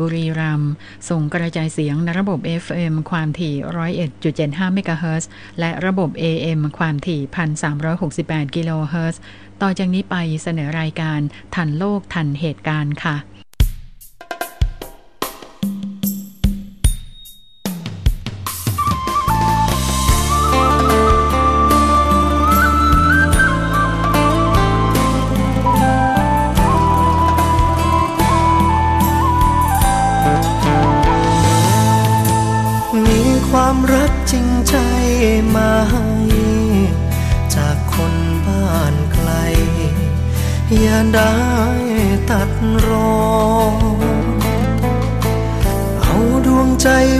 บุรีรัมย์ส่งกระจายเสียงในระบบ FM ความถี่ 101.75 เมกะเฮิรตซ์และระบบ AM ความถี่ 1,368 กิโลเฮิรตซ์ต่อจากนี้ไปเสนอรายการทันโลกทันเหตุการณ์ค่ะ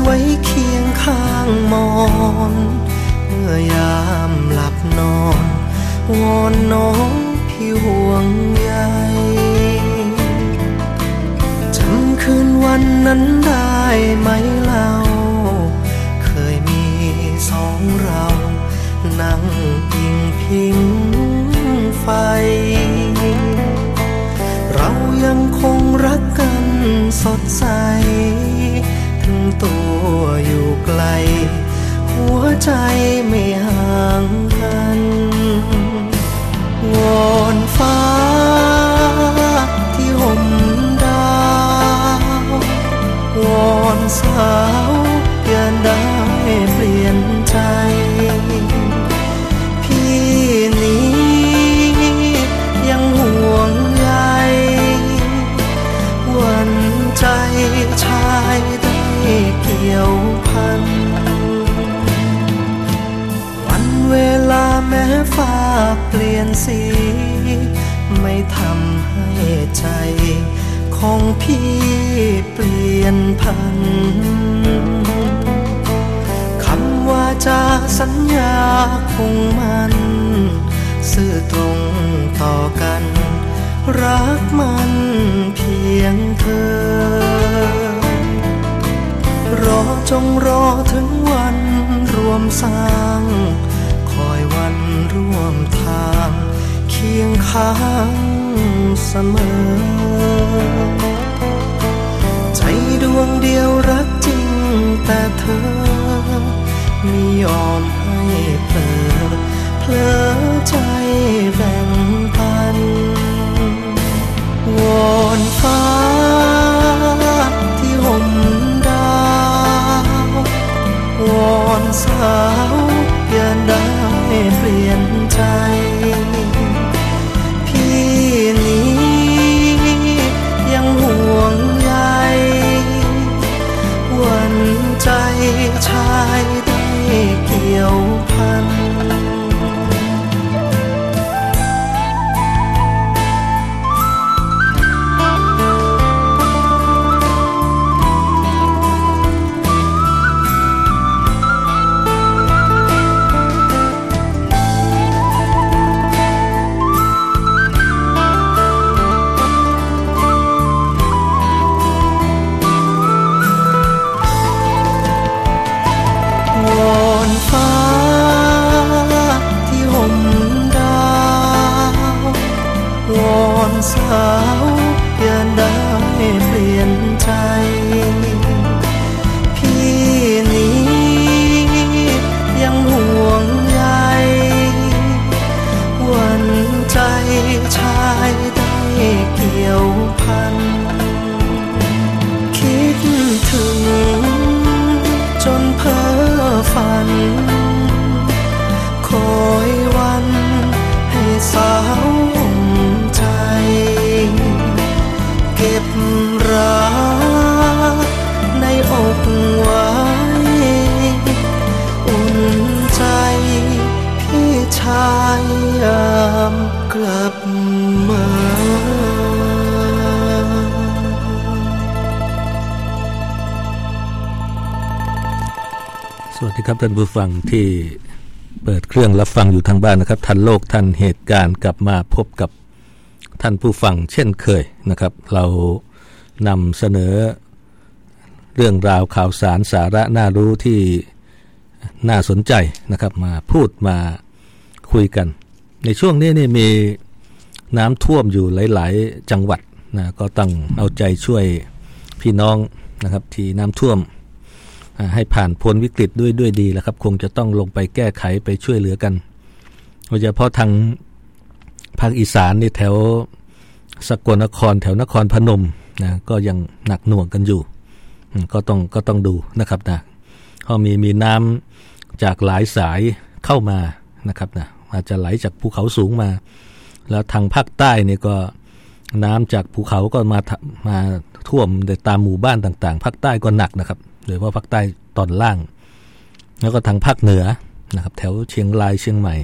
ไว้เคียงข้างมอนเมื่อยามหลับนอนวอนน้องพี่ห่วงใยจำคืนวันนั้นได้ไหมเล่า เคยมีสองเรา นั่งอิงพิงไฟ เรายังคงรักกันสดใส ตัวอยู่ไกล หัวใจไม่ห่างกันวอนฟ้าที่ห่มดาววอนสาวอย่าได้เปลี่ยนใจ ใจของพี่เปลี่ยนพัน คำว่าจะสัญญาคงมัน ซื่อตรงต่อกัน รักมันเพียงเธอ รอจงรอถึงวันรวมสร้าง คอยวันร่วมทาง เคียงข้าง เสมอ ใจดวงเดียวรักจริงแต่เธอไม่ยอมให้เผลอเพลอใจแบ่งปันวอนฟ้าที่ห่มดาววอนสาวอย่า ท่านผู้ฟังที่เปิดเครื่องรับฟังอยู่ทางบ้านนะครับ ทันโลกทันเหตุการณ์กลับมาพบกับท่านผู้ฟังเช่นเคยนะครับ เรานำเสนอเรื่องราวข่าวสารสาระน่ารู้ที่น่าสนใจนะครับมาพูดมาคุยกัน ในช่วงนี้นี่มีน้ำท่วมอยู่หลาย ๆ จังหวัดนะก็ต้องเอาใจช่วยพี่น้องนะครับที่น้ำท่วม ให้ผ่านพ้นวิกฤตด้วยด้วยดีแล้วครับ คงจะต้องลงไปแก้ไขไปช่วยเหลือกันโดยเฉพาะทางภาคอีสานนี่แถวสกลนครแถวนครพนมนะก็ยังหนักหน่วงกันอยู่ ก็ต้องก็ต้องดูนะครับนะเขามีมีน้ำจากหลายสายเข้ามานะครับนะอาจจะไหลจากภูเขาสูงมา แล้วทางภาคใต้นี่ก็น้ำจากภูเขาก็มามาท่วมตามหมู่บ้านต่าง ๆ ภาคใต้ก็หนักนะครับ ดยเฉพาะภาคใต้ตอนล่าง แล้วก็ทางภาคเหนือนะครับ แถวเชียงรายเชียงใหม่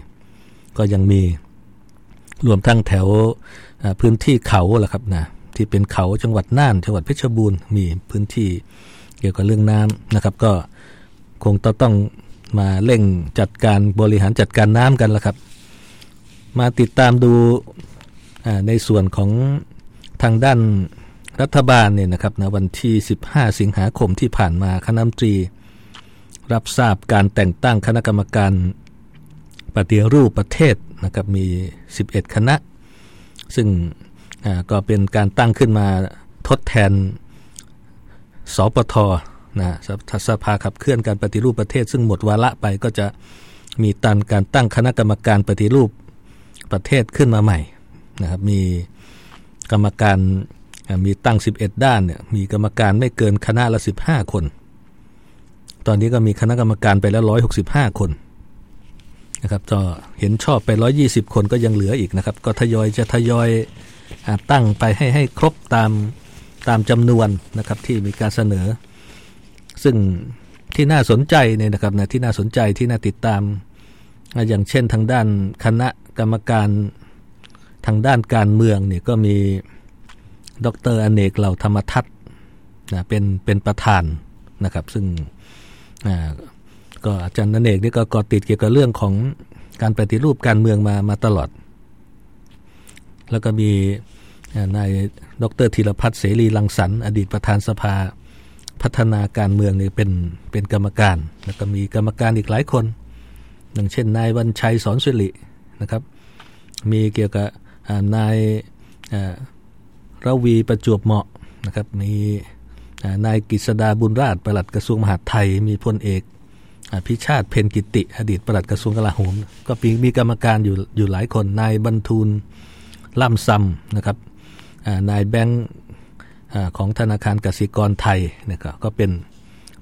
ก็ยังมีรวมทั้งแถวพื้นที่เขาแหละครับนะที่เป็นเขาจังหวัดน่านจังหวัดเพชรบูรณ์มีพื้นที่เกี่ยวกับเรื่องน้ำนะครับ ก็คงต้องมาเร่งจัดการบริหารจัดการน้ำกันแล้วครับ มาติดตามดูในส่วนของทางด้าน รัฐบาลเนี่ยนะครับนะวันที่ 15 สิงหาคมที่ผ่านมาคณะมนตรี รับทราบการแต่งตั้งคณะกรรมการปฏิรูปประเทศนะครับมี 11 คณะ ซึ่งก็เป็นการตั้งขึ้นมาทดแทนสปทนะสภาขับเคลื่อนการปฏิรูปประเทศ ซึ่งหมดวาระไปก็จะมีตันการตั้งคณะกรรมการปฏิรูปประเทศขึ้นมาใหม่นะครับมีกรรมการ มีตั้ง 11 ด้านเนี่ยมีกรรมการไม่เกินคณะละ 15 คน ตอนนี้ก็มีคณะกรรมการไปแล้ว 165 คนนะครับก็เห็นชอบไป 120 คนก็ยังเหลืออีกนะครับ ก็ทยอยจะทยอยตั้งไปให้ให้ครบตามตามจำนวนนะครับที่มีการเสนอ ซึ่งที่น่าสนใจเนี่ยนะครับนะที่น่าสนใจที่น่าติดตาม อย่างเช่นทางด้านคณะกรรมการทางด้านการเมืองเนี่ยก็มี ดรอเนกเหล่าธรรมทัศนะเป็นเป็นประธานนะครับ ซึ่งก็อาจารย์อเนกนี่ก็กอติดเกี่ยวกับเรื่องของการปฏิรูปการเมืองมามาตลอด แล้วก็มีนายดรธีรพัฒน์เสรีลังสรรอดีตประธานสภาพัฒนาการเมืองนี่เป็นเป็นกรรมการ แล้วก็มีกรรมการอีกหลายคน อย่างเช่น นายวันชัยสอนสิรินะครับ มีเกี่ยวกับนาย ระวีประจวบเหมาะนะครับมีนายกฤษดาบุญราชประหลัดกระทรวงมหาดไทย มีพลเอกพิชาติเพนกิติ อดีตประหลัดกระทรวงกลาโหม ก็มีกรรมการอยู่อยู่หลายคนนายบรรทูลล่ำซำนะครับนายแบงค์ของธนาคารกสิกรไทยนะก็ก็เป็น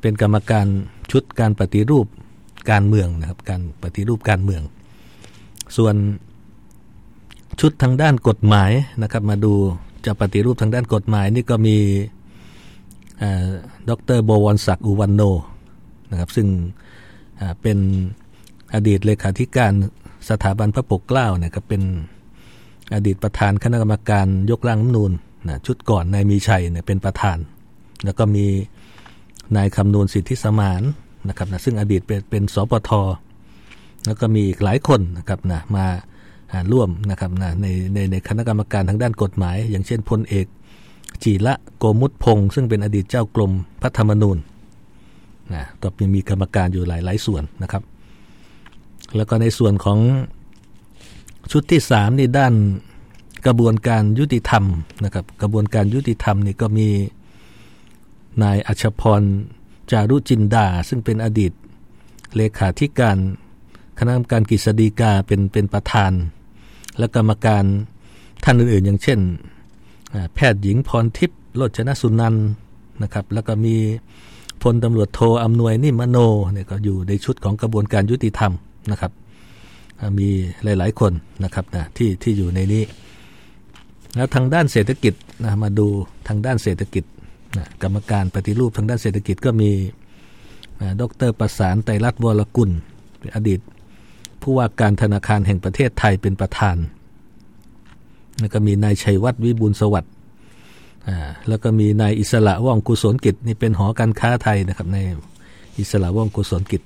เป็นกรรมการชุดการปฏิรูปการเมืองนะครับการปฏิรูปการเมือง ส่วนชุดทางด้านกฎหมายนะครับมาดู จะปฏิรูปทางด้านกฎหมายนี่ก็มีดรโบวรศักดิ์อุวันโนนะครับซึ่งเป็นอดีตเลขาธิการสถาบันพระปกเกล้าเนี่ยก็เป็นอดีตประธานคณะกรรมการยกร่างรัฐนูนนะชุดก่อนนายมีชัยเนี่ยเป็นประธาน แล้วก็มีนายคำนูนสิทธิสมานนะครับนะซึ่งอดีตเป็นเป็นสปทแล้วก็มีอีกหลายคนนะครับนะมา ร่วมนะครับนะในในในคณะกรรมการทางด้านกฎหมาย อย่างเช่นพลเอก จีละโกมุตพงศ์ซึ่งเป็นอดีตเจ้ากรมพัฒมนูญนะก็มีกรรมการอยู่หลายหลายส่วนนะครับ แล้วก็ในส่วนของชุดที่สามนี่ด้านกระบวนการยุติธรรมนะครับกระบวนการยุติธรรมนี่ก็มีนายอัชพรจารุจินดา ซึ่งเป็นอดีตเลขาธิการคณะกรรมการกฤษฎีกาเป็นเป็นประธาน และกรรมการท่านอื่นๆ อย่างเช่น แพทย์หญิงพรทิพย์โรจนสุนันนะครับ แล้วก็มีพลตำรวจโทอำนวยนิมโนเนี่ยก็อยู่ในชุดของกระบวนการยุติธรรมนะครับ มีหลายๆคนนะครับนะที่ที่อยู่ในนี้ แล้วทางด้านเศรษฐกิจนะมาดูทางด้านเศรษฐกิจนะกรรมการปฏิรูปทางด้านเศรษฐกิจก็มีดรประสานไตรรัตน์วรกุลเป็นอดีต ผู้ว่าการธนาคารแห่งประเทศไทยเป็นประธาน แล้วก็มีนายชัยวัฒน์วิบูลสวัสดิ์แล้วก็มีนายอิสระว่องกุศลกิจนี่เป็นหอการค้าไทยนะครับในอิสระว่องกุศลกิจ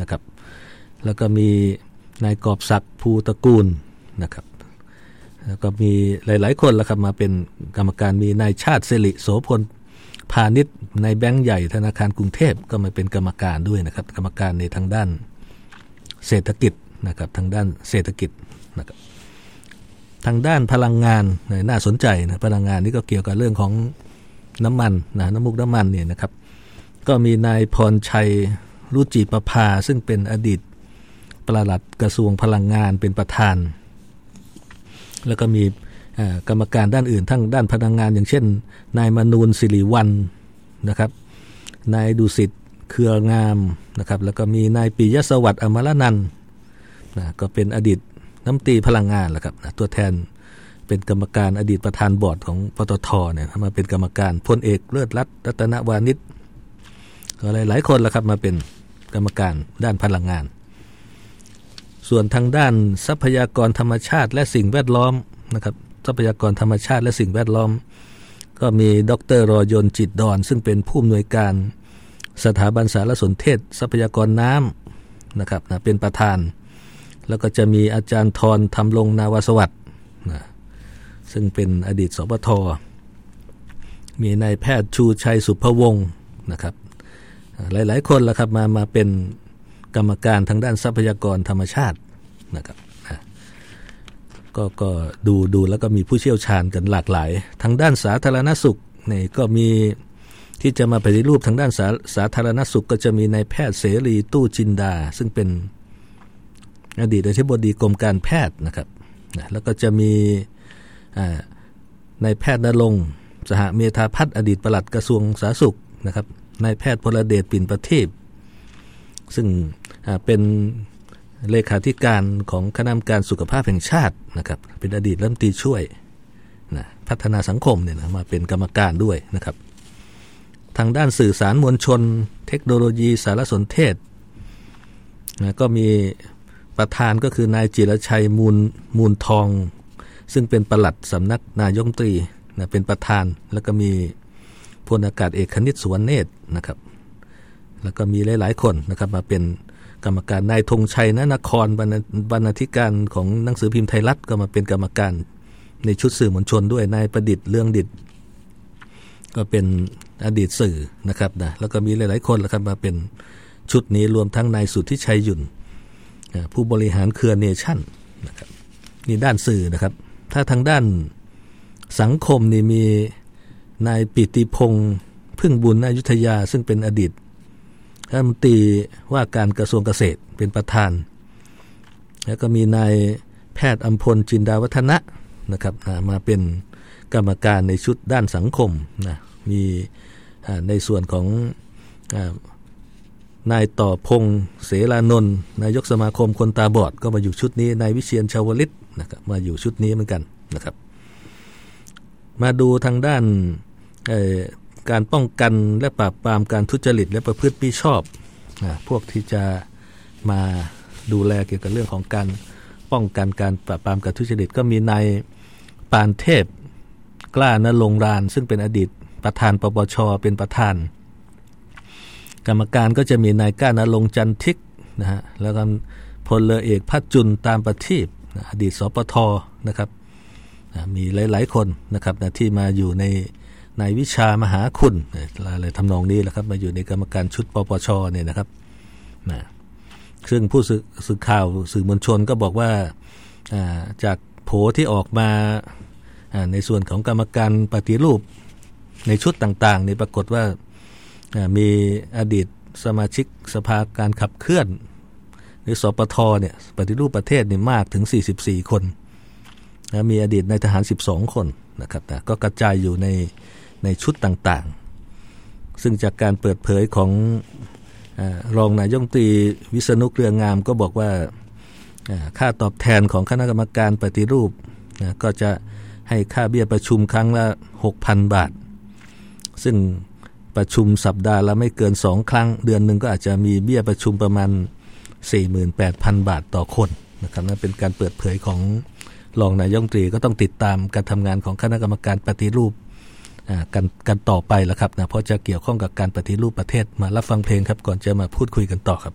นะครับ แล้วก็มีนายกอบศักดิ์ภูตระกูลนะครับ แล้วก็มีหลาย ๆ คนแล้วครับมาเป็นกรรมการมีนายชาติเสริโสพลพาณิชย์ในแบงก์ใหญ่ธนาคารกรุงเทพก็มาเป็นกรรมการด้วยนะครับ กรรมการในทางด้าน เศรษฐกิจนะครับทางด้านเศรษฐกิจนะครับทางด้านพลังงานน่าสนใจนะพลังงานนี่ก็เกี่ยวกับเรื่องของน้ำมันนะน้ำมูกน้ำมันเนี่ยนะครับก็มีนายพรชัยรุจิประภาซึ่งเป็นอดีตประหลัดกระทรวงพลังงานเป็นประธาน แล้วก็มีกรรมการด้านอื่นทั้งด้านพลังงาน อย่างเช่น นายมนูนสิริวันนะครับนายดุสิตเครืองามนะครับแล้วก็มีนายปิยสวัสดิ์อมรนันนะก็เป็นอดีตน้ำตีพลังงานแหละครับนะตัวแทนเป็นกรรมการอดีตประธานบอร์ดของปตทเนี่ยมาเป็นกรรมการพลเอกเลิศรัตรัตนวานิชอะไรหลายคนแล้วครับมาเป็นกรรมการด้านพลังงาน ส่วนทางด้านทรัพยากรธรรมชาติและสิ่งแวดล้อมนะครับทรัพยากรธรรมชาติและสิ่งแวดล้อม ก็มีดรรอยนจิตดอน ซึ่งเป็นผู้อำนวยการ สถาบันสารสนเทศ ทรัพยากรน้ำนะครับนะเป็นประธาน แล้วก็จะมีอาจารย์ทรทำลงนาวสวัสด์นะซึ่งเป็นอดีตสปทมีนายแพทย์ชูชัยสุภวงศ์นะครับ หลายๆ คนล้วครับมามาเป็นกรรมการทางด้านทรัพยากรธรรมชาตินะครับก็ก็ดูดูแล้วก็มีผู้เชี่ยวชาญกันหลากหลาย ทางด้านสาธารณสุขนี่ก็มี ที่จะมาปฏิรูปทางด้านสาสาธารณสุขก็จะมีนายแพทย์เสรีตู้จินดา ซึ่งเป็นอดีตอธิบดีกรมการแพทย์นะครับแล้วก็จะมีนายแพทย์นรงสหเมธาพัฒน์อดีตปลัดกระทรวงสาธารณสุขนะครับนายแพทย์พลเดชปิ่นประทีปซึ่งเป็นเลขาธิการของคณะกรรมการสุขภาพแห่งชาตินะครับ เป็นอดีตรัฐมนตรีช่วยนะพัฒนาสังคมเนี่ยนะมาเป็นกรรมการด้วยนะครับ ทางด้านสื่อสารมวลชน เทคโนโลยีสารสนเทศนะก็มีประธานก็คือนายจิรชัยมูลมูลทอง ซึ่งเป็นประหลัดสำนักนายกตรีนะเป็นประธานแล้วก็มีพลอากาศเอกคณิตสวนเนตรนะครับ แล้วก็มีหลาย ๆ คนนะครับมาเป็นกรรมการนายธงชัยนนครบรรณาธิการของหนังสือพิมพ์ไทยรัฐก็มาเป็นกรรมการในชุดสื่อมวลชนด้วยนายประดิษฐ์เรื่องดิษฐ์ ก็เป็นอดีตสื่อนะครับนะแล้วก็มีหลาย ๆ คนแล้วครับมาเป็นชุดนี้รวมทั้งนายสุทธิชัยยุนผู้บริหารเครือเนชั่นนะครับนี่ด้านสื่อนะครับ ถ้าทางด้านสังคมนี่มีนายปิติพงศ์พึ่งบุญนายุทธยา ซึ่งเป็นอดีตรัฐมนตรีว่าการกระทรวงเกษตรเป็นประธาน แล้วก็มีนายแพทย์อัมพลจินดาวัฒนะนะครับมาเป็น กรรมการในชุดด้านสังคมนะมีในส่วนของนายต่อพงเสรานนท์นายกสมาคมคนตาบอดก็มาอยู่ชุดนี้นายวิเชียนชาวลิตนะครับมาอยู่ชุดนี้เหมือนกันนะครับ มาดูทางด้านการป้องกันและปราบปรามการทุจริตและประพฤติมิชอบนะพวกที่จะมาดูแลเกี่ยวกับเรื่องของการป้องกันการปราบปรามการทุจริตก็มีนายปานเทพ กล้านลงราน ซึ่งเป็นอดีตประธานปปชเป็นประธาน กรรมการก็จะมีนายกล้านลงจันทิกนะฮะแล้วก็พลเรือเอกพัชจุนตามประทีปอดีตสปทนะครับมีหลาย ๆ คนนะครับนะที่มาอยู่ในนายวิชามหาคุณอะไรทำนองนี้แหละครับมาอยู่ในกรรมการชุดปปชเนี่ยนะครับนะซึ่งผู้สื่อข่าวสื่อมวลชนก็บอกว่าจากโผที่ออกมา ในส่วนของกรรมการปฏิรูปในชุดต่างๆนี่ปรากฏว่ามีอดีตสมาชิกสภาการขับเคลื่อน หรือสปทเนี่ยปฏิรูปประเทศนี่มากถึง 44 คนนะมีอดีตในทหาร 12 คนนะครับแต่ก็กระจายอยู่ในในชุดต่างๆ ซึ่งจากการเปิดเผยของอรองนายงตรีวิษณุเครืองามก็บอกว่าค่าตอบแทนของคณะกรรมการปฏิรูปนะก็จะ ให้ค่าเบี้ยประชุมครั้งละ 6,000 บาท ซึ่งประชุมสัปดาห์ละไม่เกินสองครั้ง เดือนหนึ่งก็อาจจะมีเบี้ยประชุมประมาณ 48,000 บาทต่อคนนะครับนั่นเป็นการเปิดเผยของรองนายงตรีก็ต้องติดตามการทำงานของคณะกรรมการปฏิรูปกันกันต่อไปแล้วครับนะเพราะจะเกี่ยวข้องกับการปฏิรูปประเทศมารับฟังเพลงครับ ก่อนจะมาพูดคุยกันต่อครับ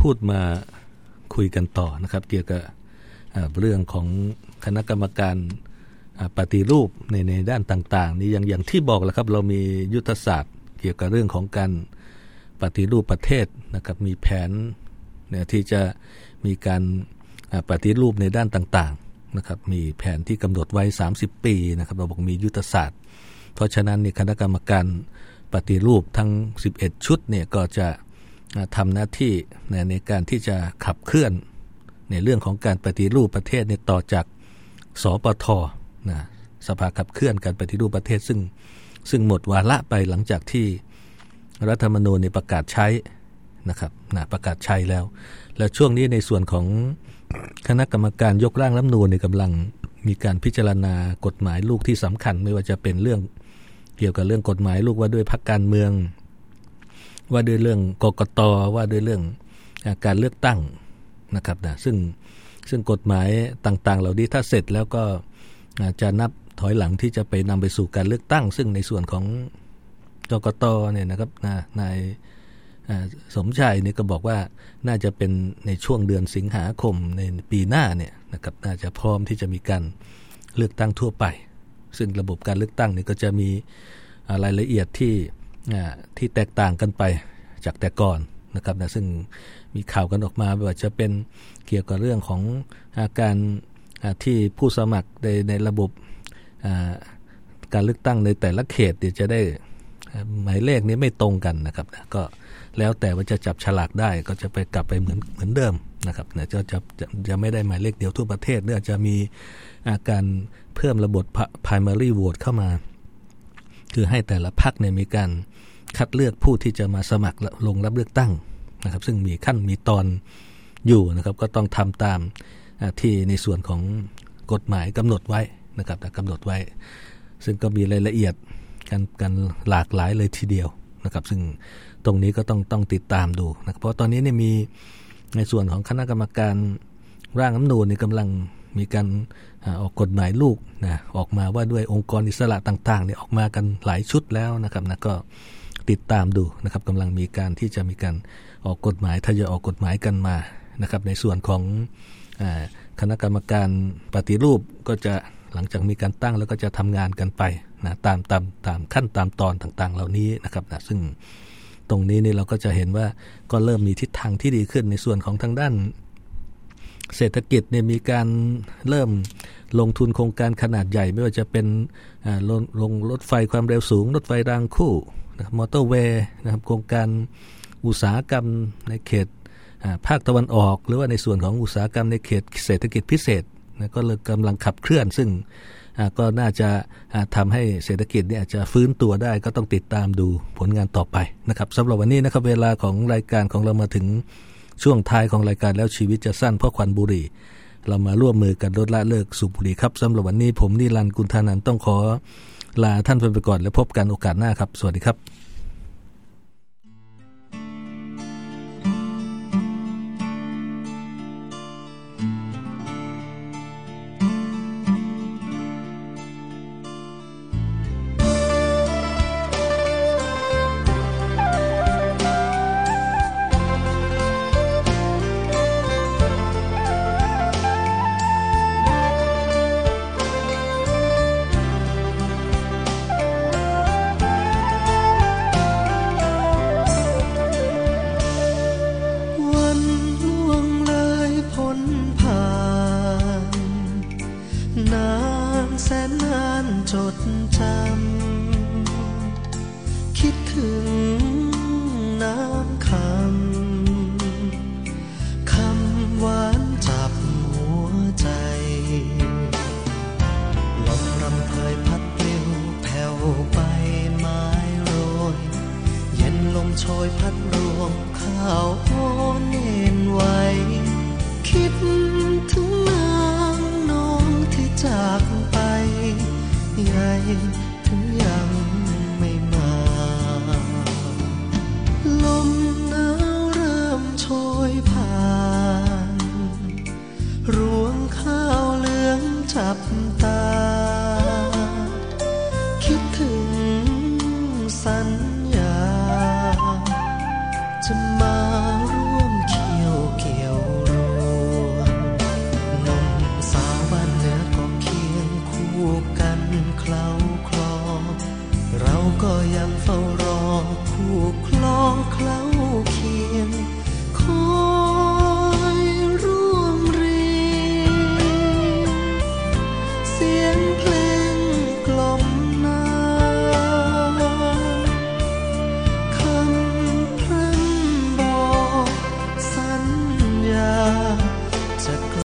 พูดมาคุยกันต่อนะครับ เกี่ยวกับเรื่องของคณะกรรมการปฏิรูปในในด้านต่างๆนี่อย่างอย่างที่บอกแล้วครับ เรามียุทธศาสตร์ เกี่ยวกับเรื่องของการปฏิรูปประเทศนะครับ มีแผนเนี่ยที่จะมีการปฏิรูปในด้านต่างๆนะครับมีแผนที่กำหนดไว้ 30 ปีนะครับเราบอกมียุทธศาสตร์ เพราะฉะนั้นนี่คณะกรรมการปฏิรูปทั้ง 11 ชุดเนี่ยก็จะ ทำหน้าที่ในการที่จะขับเคลื่อนในเรื่องของการปฏิรูปประเทศเนี่ยต่อจากสปทนะสภาขับเคลื่อนการปฏิรูปประเทศซึ่งซึ่งหมดวาระไปหลังจากที่รัฐธรรมนูญประกาศใช้นะครับนะประกาศใช้แล้ว แล้วช่วงนี้ในส่วนของคณะกรรมการยกร่างรัฐมนูญกำลังมีการพิจารณากฎหมายลูกที่สำคัญ ไม่ว่าจะเป็นเรื่องเกี่ยวกับเรื่องกฎหมายลูกว่าด้วยพรรคการเมือง ว่าด้วยเรื่องกกตว่าด้วยเรื่องการเลือกตั้งนะครับนะซึ่งซึ่งกฎหมายต่างๆ เหล่านี้ถ้าเสร็จแล้วก็จะนับถอยหลังที่จะไปนำไปสู่การเลือกตั้ง ซึ่งในส่วนของกกตเนี่ยนะครับนายสมชายนี่ก็บอกว่าน่าจะเป็นในช่วงเดือนสิงหาคมในปีหน้าเนี่ยนะครับน่าจะพร้อมที่จะมีการเลือกตั้งทั่วไป ซึ่งระบบการเลือกตั้งนี่ก็จะมีรายละเอียดที่ ที่แตกต่างกันไปจากแต่ก่อนนะครับนะซึ่งมีข่าวกันออกมาว่าจะเป็นเกี่ยวกับเรื่องของอาการที่ผู้สมัครในในระบบการเลือกตั้งในแต่ละเขตเดี๋ยวจะได้หมายเลขนี้ไม่ตรงกันนะครับนะก็แล้วแต่ว่าจะจับฉลากได้ก็จะไปกลับไปเหมือนเหมือนเดิมนะครับเนี่ยจะจะจะจะไม่ได้หมายเลขเดียวทั่วประเทศเนี่ยจะมีอาการเพิ่มระบบ primary vote เข้ามา คือให้แต่ละพรรคเนี่ยมีการ คัดเลือกผู้ที่จะมาสมัครลงรับเลือกตั้งนะครับ ซึ่งมีขั้นมีตอนอยู่นะครับ ก็ต้องทำตามที่ในส่วนของกฎหมายกำหนดไว้นะครับกำหนดไว้ ซึ่งก็มีรายละเอียดกันกันหลากหลายเลยทีเดียวนะครับ ซึ่งตรงนี้ก็ต้องต้องติดตามดูนะเพราะตอนนี้เนี่ยมีในส่วนของคณะกรรมการร่างน้ำนูนนี่กำลังมีการออกกฎหมายลูกนะออกมาว่าด้วยองค์กรอิสระต่างๆเนี่ยออกมากันหลายชุดแล้วนะครับนะก็ ติดตามดูนะครับกำลังมีการที่จะมีการออกกฎหมายทยอยออกกฎหมายกันมานะครับ ในส่วนของคณะกรรมการปฏิรูปก็จะหลังจากมีการตั้งแล้วก็จะทำงานกันไปนะตามตามตามขั้นตามตอนต่างๆ เหล่านี้นะครับนะซึ่งตรงนี้นี่เราก็จะเห็นว่าก็เริ่มมีทิศทางที่ดีขึ้นในส่วนของทางด้าน เศรษฐกิจเนี่ยมีการเริ่มลงทุนโครงการขนาดใหญ่ ไม่ว่าจะเป็นลงลงรถไฟความเร็วสูง รถไฟรางคู่ มอเตอร์เวย์นะครับโครงการอุตสาหกรรมในเขตภาคตะวันออก หรือว่าในส่วนของอุตสาหกรรมในเขตเศรษฐกิจพิเศษนะก็เลยกำลังขับเคลื่อน ซึ่งก็น่าจะทำให้เศรษฐกิจเนี่ยจะฟื้นตัวได้ก็ต้องติดตามดูผลงานต่อไปนะครับสำหรับวันนี้นะครับเวลาของรายการของเรามาถึงช่วงท้ายของรายการแล้วชีวิตจะสั้นเพราะควันบุหรี่ เรามาร่วมมือกันลดละเลิกสูบบุหรี่ครับสำหรับวันนี้ผมนิรันดร์กุลธานันต้องขอ ลาท่านไปก่อนแล้วพบกันโอกาสหน้าครับ สวัสดีครับ ก็